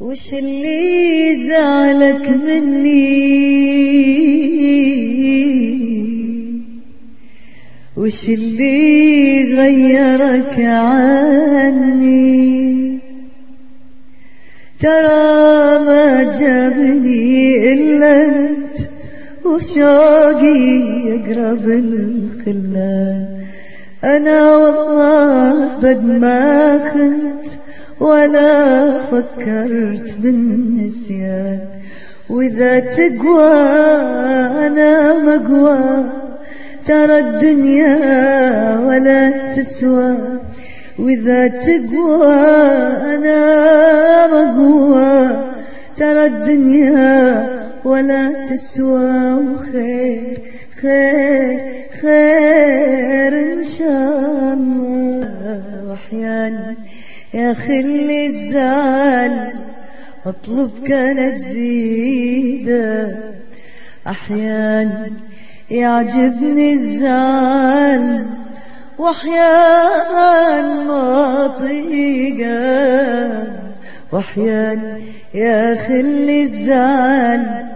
وش اللي زعلك مني؟ وش اللي غيرك عني؟ ترى ما جابني إلا أنت وشوقي يقرب الخلان. أنا والله بد ما خنت ولا فكرت بالنسيان. وإذا تقوى أنا مقوى ترى الدنيا ولا تسوى. وإذا تقوى أنا مقوى ترى الدنيا ولا تسوى. وخير خير خير إن شاء الله. وأحيانا يا خلي الزعل اطلب كانت زيدة. أحيانا يعجبني الزعل وأحيانا ما طيقة. وأحيانا يا خلي الزعل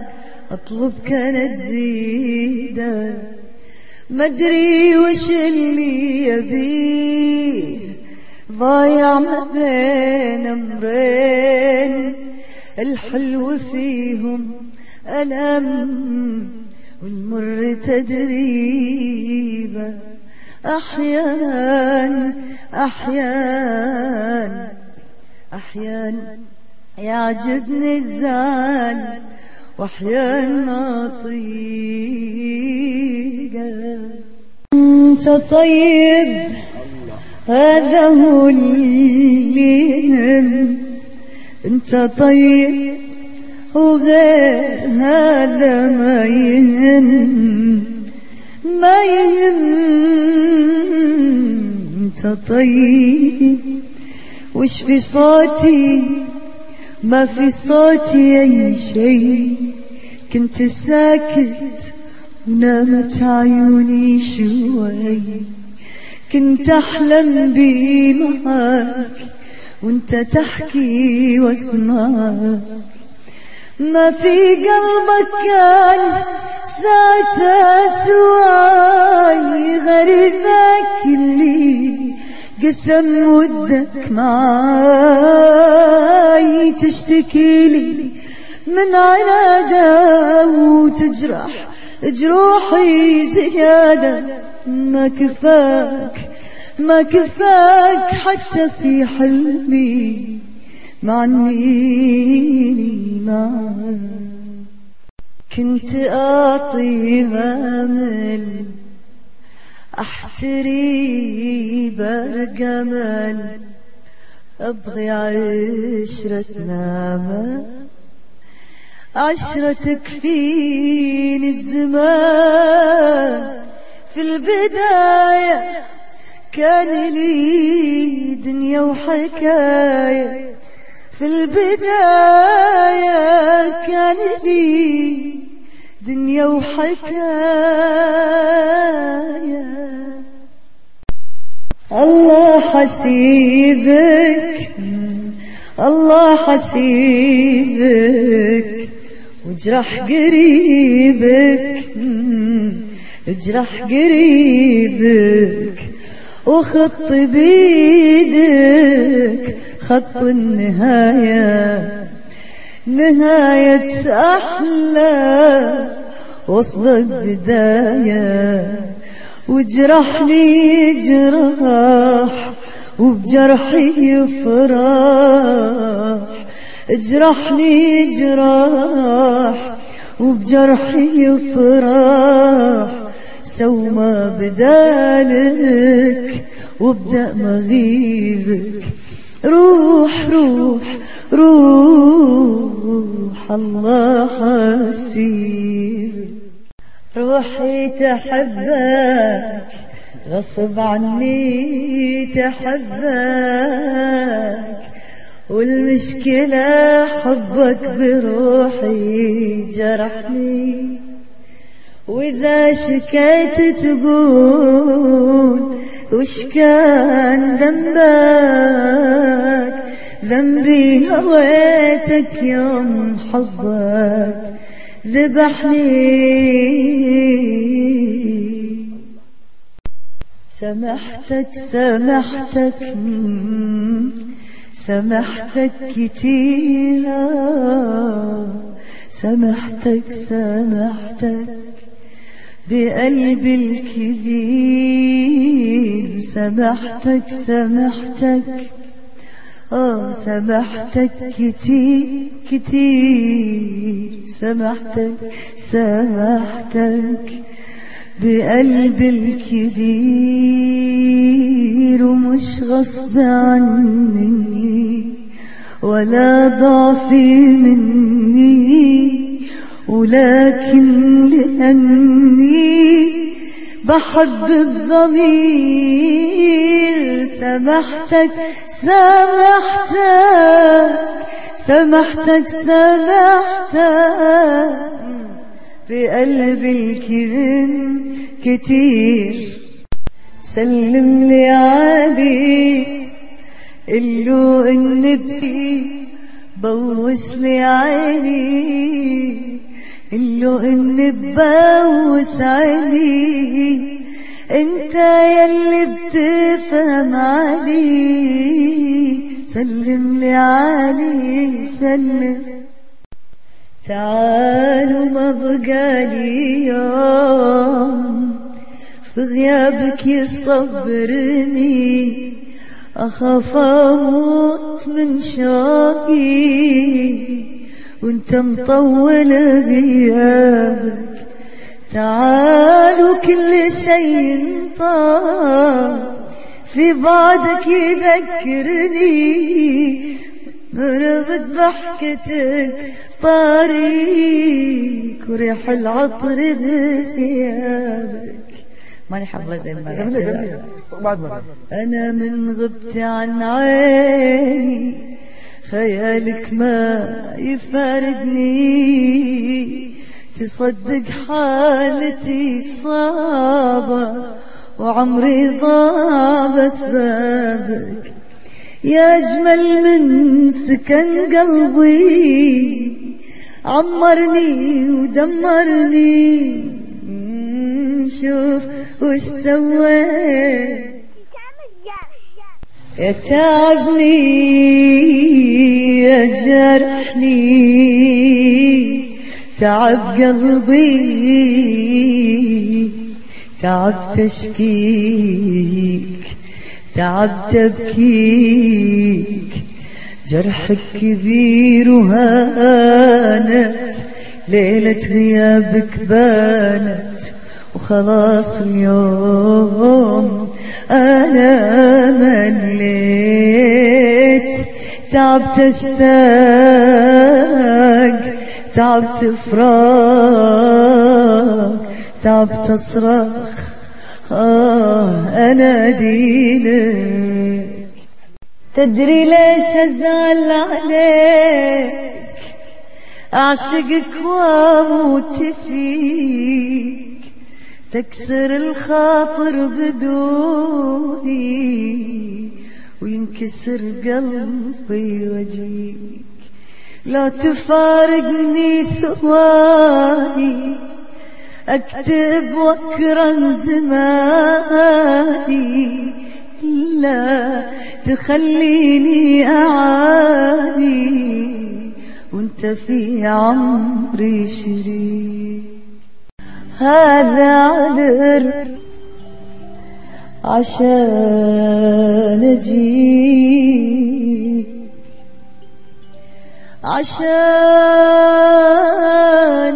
اطلب كانت زيدة. مدري وش اللي يبيه ضايع ما بين أمرين الحلو فيهم ألم والمر تدريبه أحيان أحيان أحيان. يعجبني الزعل وأحيان ما طيقه أنت طيب. هذا هو اللي يهم انت طيب وغير هذا ما يهم. ما يهم. انت طيب. وش في صوتي؟ ما في صوتي أي شيء. كنت ساكت ونامت عيوني شوي. كنت أحلم بي معاك وأنت تحكي واسمعك. ما في قلبك كان ساعتها سواي غير ذاك اللي قسم ودك معاي. تشتكي لي من عناده وتجرح جروحي زيادة. ما كفاك ما كفاك حتى في حلمي معنيني معاك كنت أعطي مامل أحتري برجمل أبغي عشرتنا ما عشرة تكفيني الزمان في البداية كان لي دنيا وحكاية. في البداية كان لي دنيا وحكاية. الله حسيبك الله حسيبك وجرح قريبك. اجرح قريبك وخط بيدك خط النهاية. نهاية أحلى وصل البداية. وجرحني جراح وبجرحي فرح اجرحني جراح وبجرحي فرح سو ما بدالك وابدأ مغيبك. روح روح روح الله حسيب روحي تحبك غصب عني تحبك. والمشكلة حبك بروحي جرحني. وإذا شكيت تقول وش كان ذنبك؟ ذنبي هويتك يوم حبك ذبحني. سمحتك سمحتك سمحتك كتيرة. سمحتك سمحتك. بقلبي الكبير سمحتك سمحتك. آه سمحتك كتير كتير. سمحتك سمحتك. بقلبي الكبير ومش غصب عني ولا ضعفي مني. ولكن لأني بحب الضمير. سمحتك سمحتك سمحتك سمحتك. بقلبي الكرم كتير. سلم لي علي قلو إن بوس لي عيني. قلو ان ببوس عيني انت يلي بتفهم علي سلم لي علي سلم. تعالوا ما بقالي يوم في غيابك يصبرني. أخاف أموت من شوقي. وانت مطول غيابك. تعالوا كل شيء طار في بعدك يذكرني. مربت ضحكتك طريق وريح العطر بثيابك ماني حافظة زي ما أنا من غبت عن عيني. خيالك ما يفارقني تصدق حالتي صعبة وعمري ضاع بسبابك يا أجمل من سكن قلبي عمرني ودمرني. شوف وش سويت. تعبني. جرحني تعب قلبي تعب تشكيك تعب تبكيك. جرحك كبير وهانت ليلة غيابك بانت. وخلاص اليوم أنا مليت. تعبت اشتاق تعبت فراق تعبت اصرخ آه أنا دينك تدري ليش أزعل عليك؟ أعشقك وأموت فيك. تكسر الخاطر بدوني. وينكسر قلبي وجيك. لا تفارقني ثواني أكتب وأكرم زماني. لا تخليني أعاني وأنت في عمري شريك. هذا عذر عشان اجيك عشان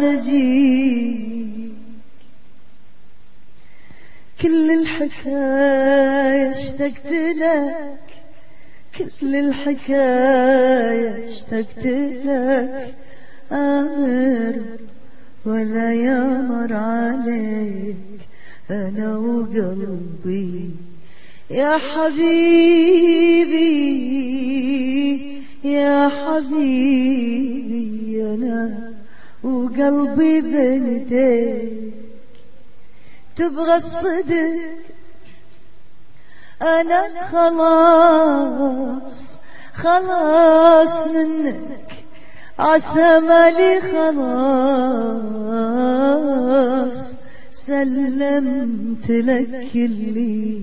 اجيك كل الحكاية اشتقت لك. كل الحكاية اشتقت لك. أمر ولا يمر عليك. أنا وقلبي يا حبيبي يا حبيبي أنا وقلبي بنديك تبغى الصدق. أنا خلاص خلاص منك عسى مالي خلاص. سلمت لك كلي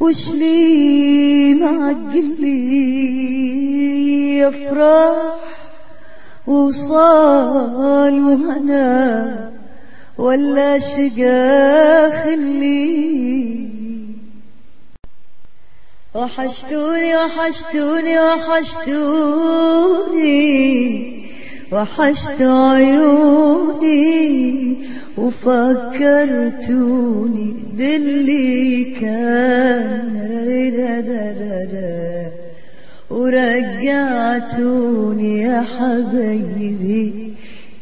وش لي معقلي افراح وصال وهنا ولا شقا خلي وحشتوني وحشتوني وحشتوني وحشت عيوني وفكرتوني باللي كان. ورجعتوني يا حبايبي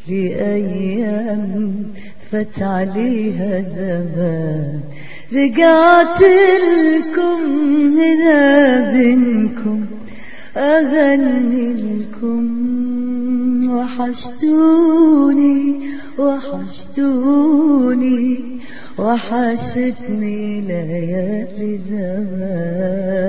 لأيام فات عليها زمان. رجعت لكم هنا بينكم أغني لكم وحشتوني وحشتوني وحشتني ليالي زمان.